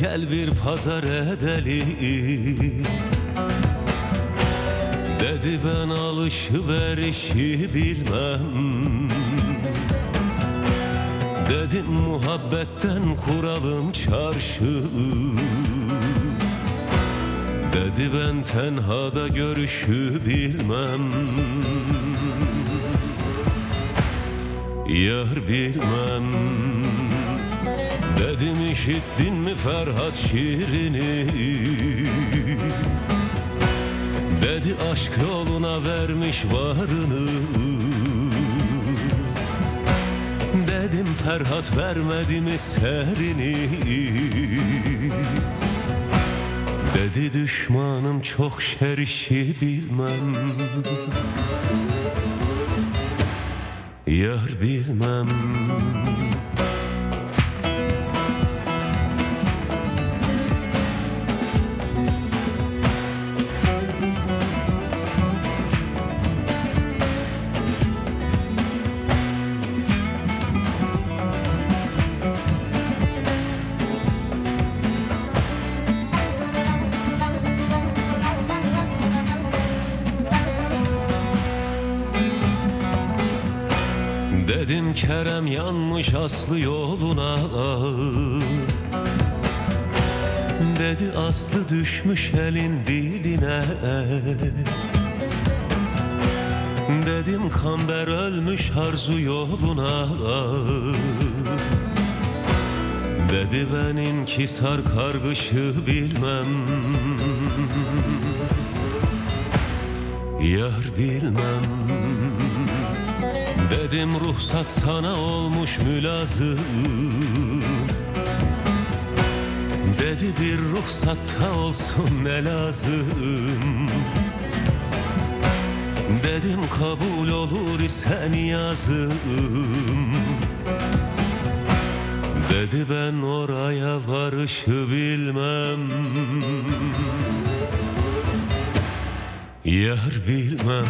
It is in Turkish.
gel bir pazar edelim. Dedi ben alışverişi bilmem. Dedim muhabbetten kuralım çarşı. Dedi ben tenhada görüşü bilmem. Yar bilmem Dedim işittin mi Ferhat şiirini? Dedi aşk yoluna vermiş varını. Dedim Ferhat vermedi mi serini? Dedi düşmanım çok şerişi bilmem. Yar bilmem Dedim Kerem yanmış aslı yoluna. Dedi aslı düşmüş elin diline. Dedim kamber ölmüş arzu yoluna. Dedi ben inkisar kargışı bilmem. Yar bilmem Dedim ruhsat sana olmuş mülazım. Dedi bir ruhsatta olsun ne lazım. Dedim kabul olur ise niyazım. Dedi ben oraya varışı bilmem. Yar bilmem